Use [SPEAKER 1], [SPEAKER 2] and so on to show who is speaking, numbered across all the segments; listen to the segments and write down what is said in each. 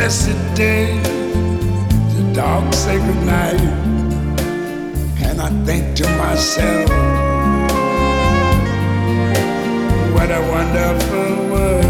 [SPEAKER 1] blessed day, the dark sacred night, and I think to myself, what a wonderful world.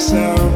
[SPEAKER 1] myself,